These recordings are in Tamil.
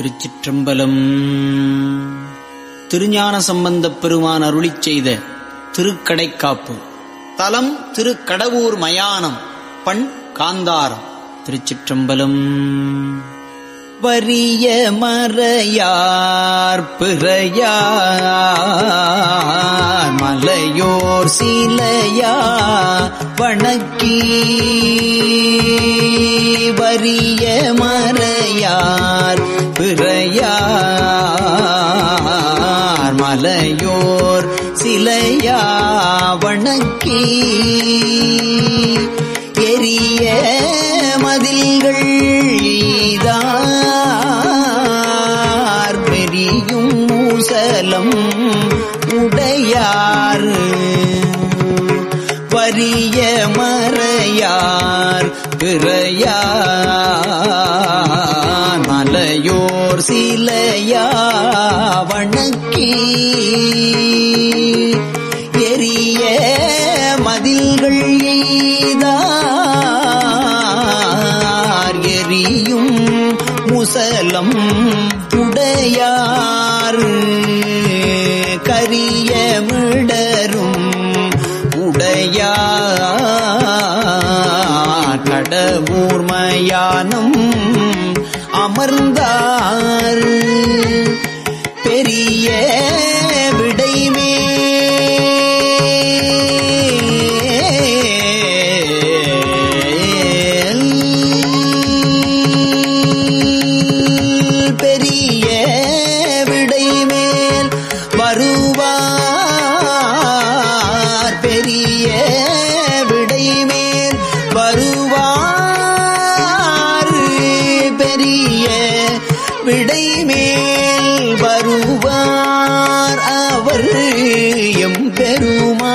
திருச்சிற்றம்பலம். திருஞான சம்பந்தப் பெருமான் அருளி செய்த திருக்கடைக்காப்பு. தலம் திருக்கடவூர் மயானம். பண் காந்தாரம். திருச்சிற்றம்பலம். வரிய மறையார் பிறையார் மலையோர் சிலையா வணக்கி வரிய மறையார் பிறையார் மலையோர் சிலையா வணக்கி எரிய உடையார். வரிய மறையார் பிறையார் மலையோர் சிலையா வணக்கி எரிய மதில்கள் எய்தார். எரியும் முசலம் உடையார் கரிய விடரும் உடையார் கடவுர் அமர்ந்தார். பெரிய எம் பெருமான்.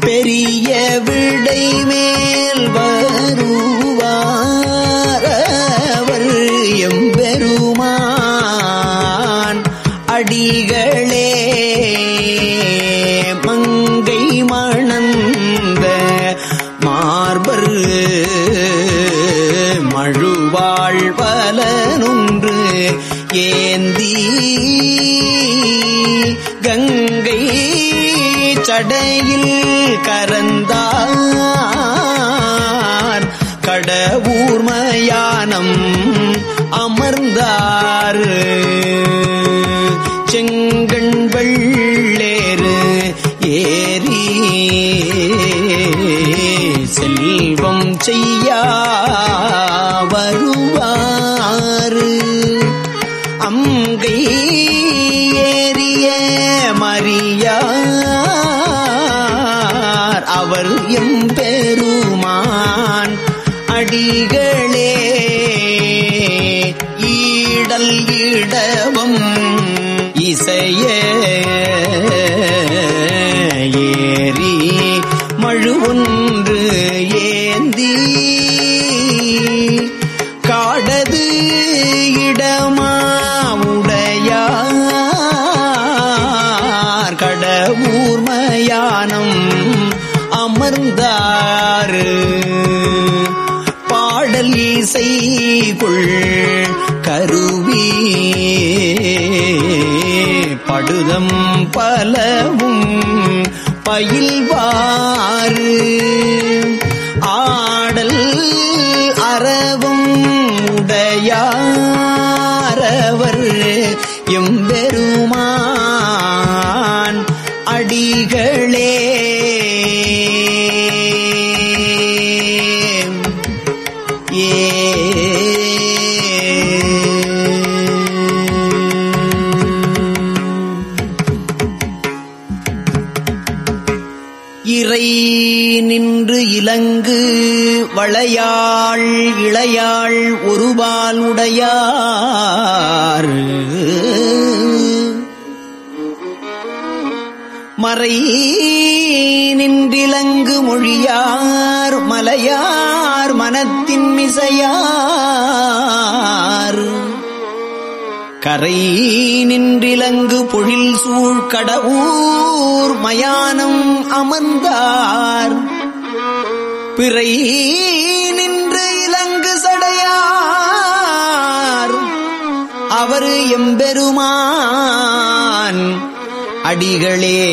பெரிய விடை மேல் வருவார் அவர் எம்பெருமான் அடிகளே மங்கை மணந்த மார்பர் வாழ்வலனுன்று ஏந்தி கங்கை சடையில் கரந்தார் கடவுர்மயானம் அமர்ந்தார். செங்கண் ஈடல் இடவம் இசைய ஏறி மழுவொன்று ஏந்தி காடது இடமாவுடையார் கடவுர் மயானம் அமர்ந்தார். பாடல் இசை கருவி படுதம் பலவும் பயில்வாறு. ஆடல் அறவும் உடையாரவர் எம்பெருமான் அடிகளே. இளையாள் ஒருபாலுடையார் மறை நின்றிலங்கு மொழியார் மலையார் மனத்தின் மிசையார். கரை நின்றிலங்கு பொழில் சூழ் கடவுர் மயானம் அமர்ந்தார். பிறை அவர் எம்பெருமான். அடிகளே.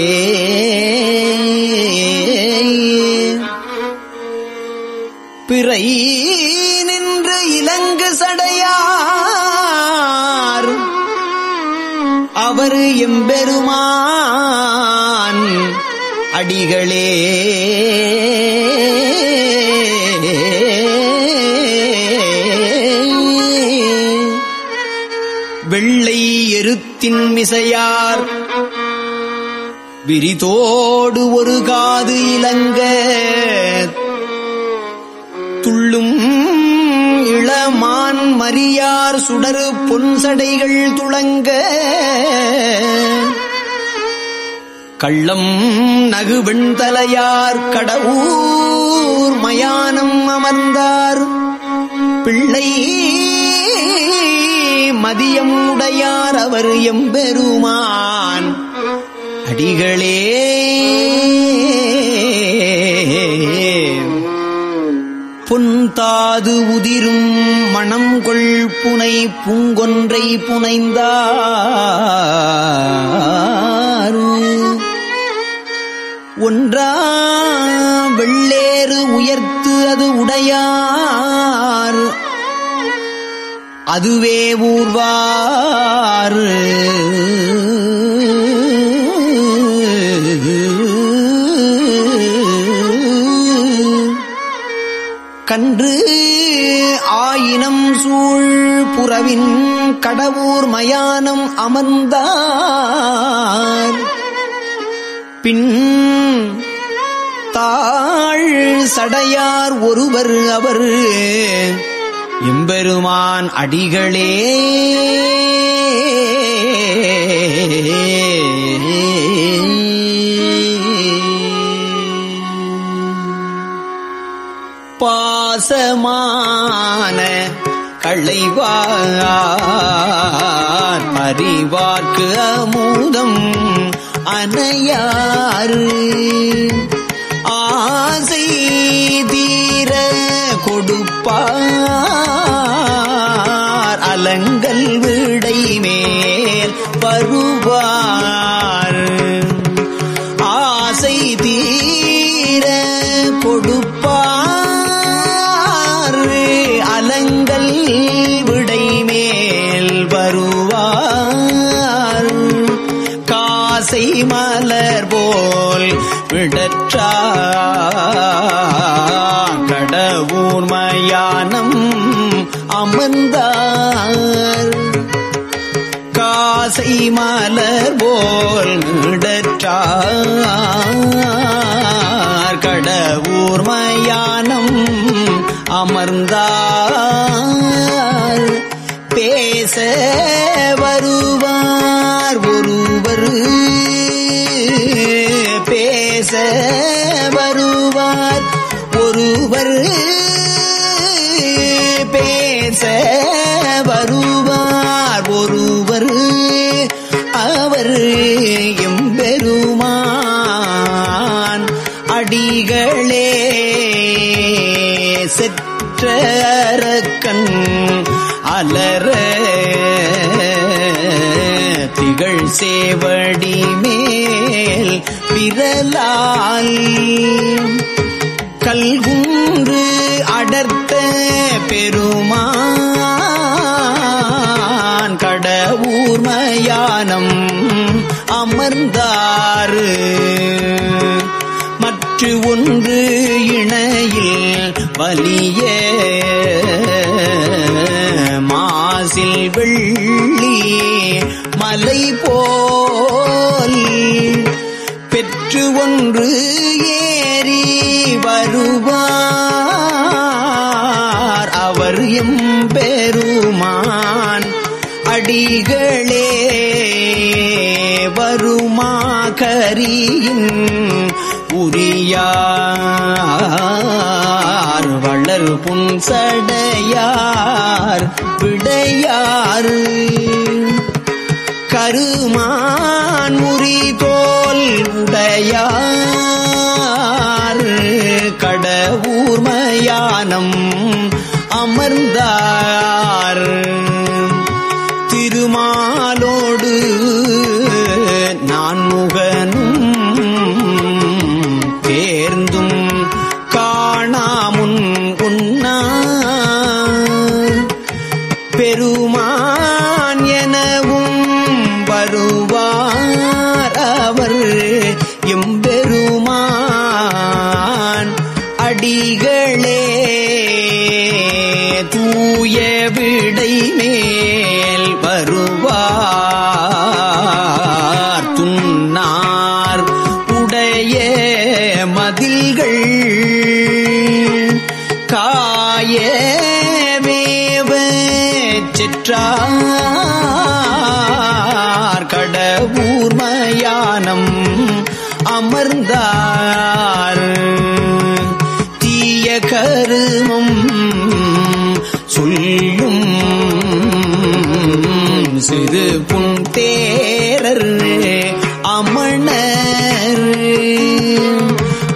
பிறை நின்று இலங்கு சடையார். அவர் எம்பெருமான். அடிகளே. விரித்தின் மிசையார் விரிதோடு ஒரு காது இலங்க. துள்ளும் இளமான் மரியார் சுடரு பொன்சடைகள் துளங்க. கள்ளம் நகு வெண்தலையார் கடவுர் மயானம் அமர்ந்தார். பிள்ளை மதியம் உடையார் அவர் எம்பெருமான். அடிகளே. பொன்தாது உதிரும் மணம் கொள் புனை பூங்கொன்றை புனைந்தார். ஒன்றா வெள்ளேறு உயர்த்து அது உடையார். அதுவே ஊர்வாறு. கன்று ஆயினம் சூழ் புறவின் கடவுர் மயானம் அமர்ந்தார். பின் தாழ் சடையார் ஒருவர் அவர் எம்பெருமான் அடிகளே. பாசமான களைவார் பரிவார்க்கு அமுதம் அனையாறு ஆசை தீர கொடுப்பார். அலங்கல் விடை மேல் வருவார் ஆசை தீர கொடுப்பார். அலங்கள் விடை மேல் வருவார். காசை மலர் போல் விடற்றா கடவுர் மயானம் அமர்ந்தார். மலர் போல் நடற்றார் கடவுர்மயானம் அமர்ந்தார். கண் அலர திகழ் சேவடி மேல் விரலால். கல்குன்று அடர்த்த பெருமான் கடவுர்மயானம் அமர்ந்தாறு மற்ற ஒன்று இணையில் வலிய. மாசில் வெள்ளி மலை போல் பெற்று ஒன்று ஏறி வருவார். அவர் எம் பெருமான் அடிகளே. வருமா கரியின் புரியார் வளர் புன்சடையார் விடையாறு. கருமான் முறி போல் உடையார் கடவுர்மயானம் அமர்ந்தார். திருமான் அடிகளே தூய விடை மேல் வருவார். துன்னார் உடைய மதில்கள் காயவேவ செற்றார். கடவுர்மயானம் அமர்ந்தார். தீய கருமம் சொல்லும் சிறு புன் தேரர் அமணர்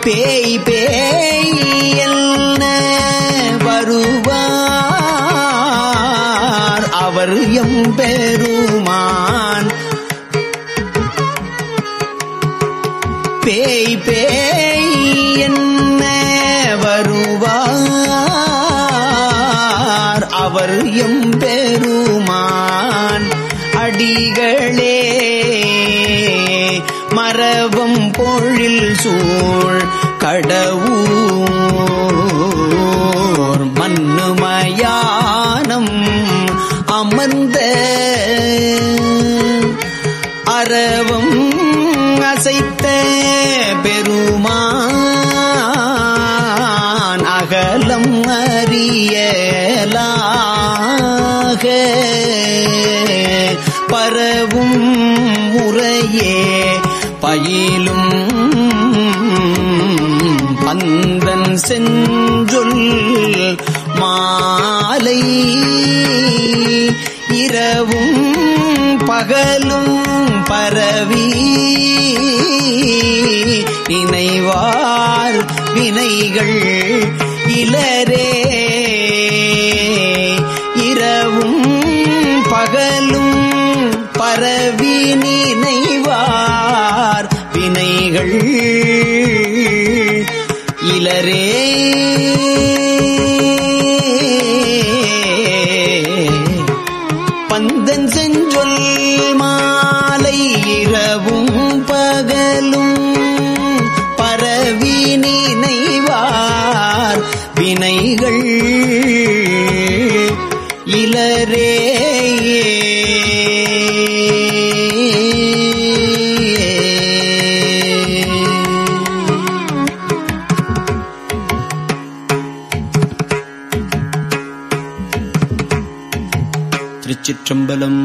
பேய் பேய் வருவார்? அவர் எம்பெருமான் பேய் பேய் அவர் எம்பெருமான் அடிகளே. மரபம் பொழில் சூழ் கடவுர் முறையே பயிலும் பந்தன் செஞ்சொல் மாலை. இரவும் பகலும் பரவி. நினைவார் வினைகள் இளரே. இரவும் பகலும் பரவி நினைவார் வினைகள். இலரே. பந்தன் செஞ்சொல் மாலை இரவும் பகலும் பரவி நினைவார் வினைகள். இலரே. திருச்சிற்றம்பலம்.